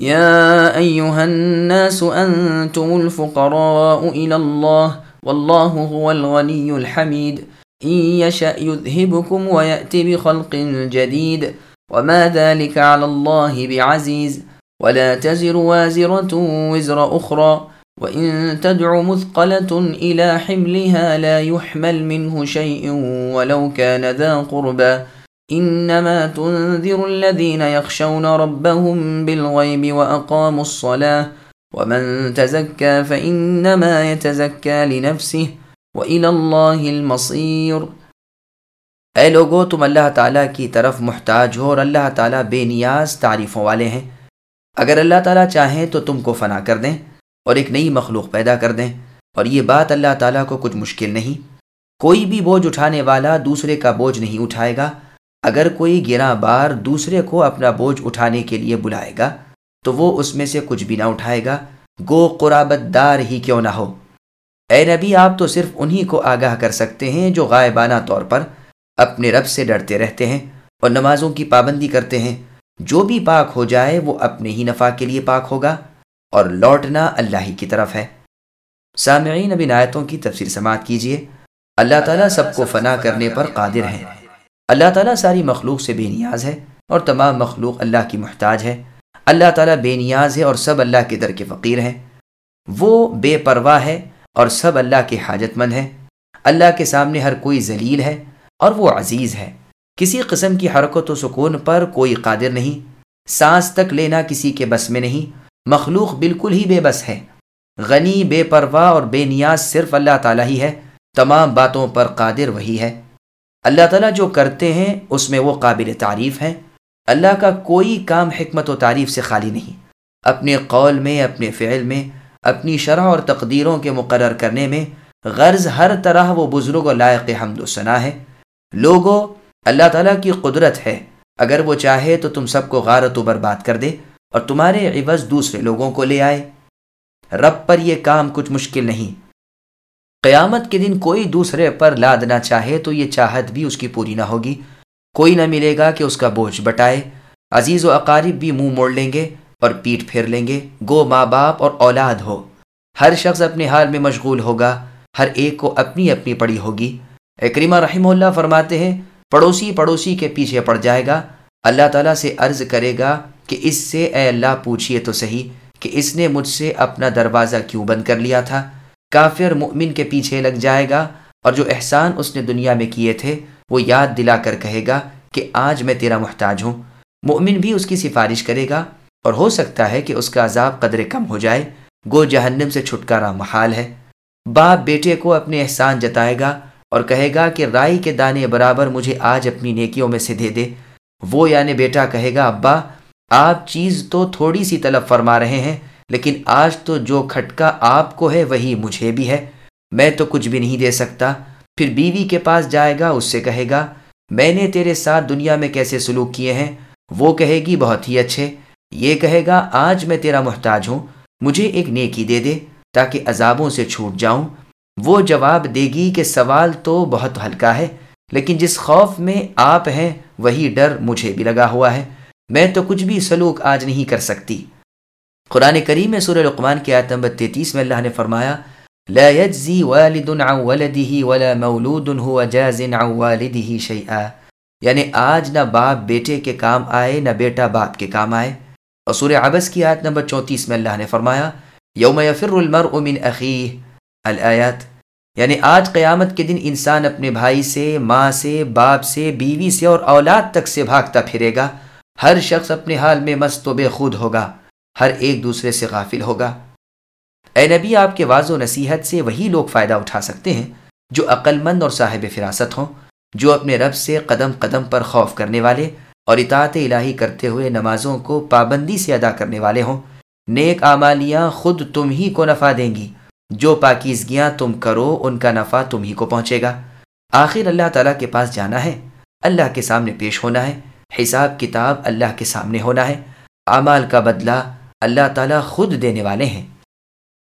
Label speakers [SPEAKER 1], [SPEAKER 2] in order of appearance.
[SPEAKER 1] يا أيها الناس أنتم الفقراء إلى الله والله هو الغني الحميد. إن يشأ يذهبكم ويأتي بخلق جديد. وما ذلك على الله بعزيز. ولا تزر وازرة وزر أخرى. وإن تدع مثقلة إلى حملها لا يحمل منه شيء ولو كان ذا قربى. انما تنذر الذين يخشون ربهم بالغيب واقاموا الصلاه ومن تزكى فانما يتزكى لنفسه والى الله المصير.
[SPEAKER 2] اے لوگو، تم اللہ تعالیٰ کی طرف محتاج ہو اور اللہ تعالیٰ بے نیاز تعریفوں والے ہیں۔ اگر اللہ تعالیٰ چاہیں تو تم کو فنا کر دیں اور ایک نئی مخلوق پیدا کر دیں۔ اور یہ بات اللہ تعالیٰ کو کچھ مشکل نہیں۔ کوئی بھی بوجھ اٹھانے والا دوسرے کا بوجھ نہیں اٹھائے گا۔ اگر کوئی گراں بار دوسرے کو اپنا بوجھ اٹھانے کے لیے بلائے گا، تو وہ اس میں سے کچھ بھی نہ اٹھائے گا۔ گو قرابت دار ہی کیوں نہ ہو؟ اے نبی، آپ تو صرف انہی کو آگاہ کر سکتے ہیں جو غائبانہ طور پر اپنے رب سے ڈرتے رہتے ہیں اور نمازوں کی پابندی کرتے ہیں۔ جو بھی پاک ہو جائے، وہ اپنے ہی نفع کے لیے پاک ہوگا اور لوٹنا اللہ ہی کی طرف ہے۔ سامعین ابن آیتوں کی تفسیر سماعت کیجیے۔ اللہ تعالیٰ سب کو فنا کرنے پر قادر ہیں۔ اللہ تعالیٰ ساری مخلوق سے بے نیاز ہے اور تمام مخلوق اللہ کی محتاج ہے۔ اللہ تعالیٰ بے نیاز ہے اور سب اللہ کے در کے فقیر ہیں۔ وہ بے پرواہ ہے اور سب اللہ کے حاجت مند ہیں۔ اللہ کے سامنے ہر کوئی ذلیل ہے اور وہ عزیز ہے۔ کسی قسم کی حرکت و سکون پر کوئی قادر نہیں۔ سانس تک لینا کسی کے بس میں نہیں۔ مخلوق بالکل ہی بے بس ہے۔ غنی، بے پرواہ اور بے نیاز صرف اللہ تعالیٰ ہی ہے۔ تمام باتوں پر قادر وہی ہے۔ اللہ تعالیٰ جو کرتے ہیں، اس میں وہ قابل تعریف ہیں۔ اللہ کا کوئی کام، حکمت و تعریف سے خالی نہیں۔ اپنے قول میں، اپنے فعل میں، اپنی شرح اور تقدیروں کے مقرر کرنے میں غرض ہر طرح وہ بزرگ و لائق حمد و ثنا ہے۔ لوگوں اللہ تعالیٰ کی قدرت ہے۔ اگر وہ چاہے تو تم سب کو غارت و برباد کر دے اور تمہارے عوض دوسرے لوگوں کو لے آئے۔ رب پر یہ کام کچھ مشکل نہیں۔ قیامت کے دن کوئی دوسرے پر لادنا چاہے تو یہ چاہت بھی اس کی پوری نہ ہوگی۔ کوئی نہ ملے گا کہ اس کا بوجھ بٹائے۔ عزیز و اقارب بھی منہ موڑ لیں گے اور پیٹ پھیر لیں گے۔ گو ماں باپ اور اولاد ہو۔ ہر شخص اپنے حال میں مشغول ہوگا۔ ہر ایک کو اپنی اپنی پڑی ہوگی۔ اکریمہ رحمہ اللہ فرماتے ہیں، پڑوسی پڑوسی کے پیچھے پڑ جائے گا۔ اللہ تعالیٰ سے عرض کرے گا کہ اس سے اے اللہ پوچھئے تو صحیح کہ اس نے مجھ سے اپنا دروازہ کیوں بند کر لیا تھا؟ کافر مؤمن کے پیچھے لگ جائے گا اور جو احسان اس نے دنیا میں کیے تھے، وہ یاد دلا کر کہے گا کہ آج میں تیرا محتاج ہوں۔ مؤمن بھی اس کی سفارش کرے گا اور ہو سکتا ہے کہ اس کا عذاب قدر کم ہو جائے۔ گو جہنم سے چھٹکارا محال ہے۔ باپ بیٹے کو اپنے احسان جتائے گا اور کہے گا کہ رائی کے دانے برابر مجھے آج اپنی نیکیوں میں سے دے دے۔ وہ یعنی بیٹا کہے گا، ابا، آپ چیز تو تھوڑی سی طلب فرما رہے ہیں لیکن آج تو جو کھٹکا آپ کو ہے وہی مجھے بھی ہے۔ میں تو کچھ بھی نہیں دے سکتا۔ پھر بیوی کے پاس جائے گا، اس سے کہے گا، میں نے تیرے ساتھ دنیا میں کیسے سلوک کیے ہیں؟ وہ کہے گی، بہت ہی اچھے۔ یہ کہے گا، آج میں تیرا محتاج ہوں، مجھے ایک نیکی دے دے تاکہ عذابوں سے چھوٹ جاؤں۔ وہ جواب دے گی کہ سوال تو بہت ہلکا ہے، لیکن جس خوف میں آپ ہیں، وہی ڈر مجھے بھی لگا ہوا ہے۔ میں تو کچھ بھی سلوک آج نہیں کر سکتی۔ قرآن کریم میں سورہ لقمان کی آیت نمبر 33 میں اللہ نے فرمایا، لا يجزي والد عن ولده ولا مولود هو جاز عن والده شيئا یعنی آج نہ باپ بیٹے کے کام آئے، نہ بیٹا باپ کے کام آئے۔ اور سورہ عبس کی آیت نمبر 34 میں اللہ نے فرمایا، یوم یفر المرء من اخیه الآیات یعنی آج قیامت کے دن انسان اپنے بھائی سے، ماں سے، باپ سے، بیوی سے اور اولاد تک سے بھاگتا پھرے گا۔ ہر شخص اپنے حال میں مست و بے خود ہوگا۔ ہر ایک دوسرے سے غافل ہوگا۔ اے نبی، آپ کے واض و نصیحت سے وہی لوگ فائدہ اٹھا سکتے ہیں جو عقل مند اور صاحب فراست ہوں، جو اپنے رب سے قدم قدم پر خوف کرنے والے اور اطاعت الہی کرتے ہوئے نمازوں کو پابندی سے ادا کرنے والے ہوں۔ نیک اعمالیاں خود تم ہی کو نفع دیں گی، جو پاکیزگیاں تم کرو، ان کا نفع تم ہی کو پہنچے گا۔ آخر اللہ تعالیٰ کے پاس جانا ہے، اللہ کے سامنے پیش ہونا ہے۔ حساب کتاب اللہ کے سامنے ہونا ہے۔ اعمال کا بدلہ اللہ تعالیٰ خود دینے والے ہیں۔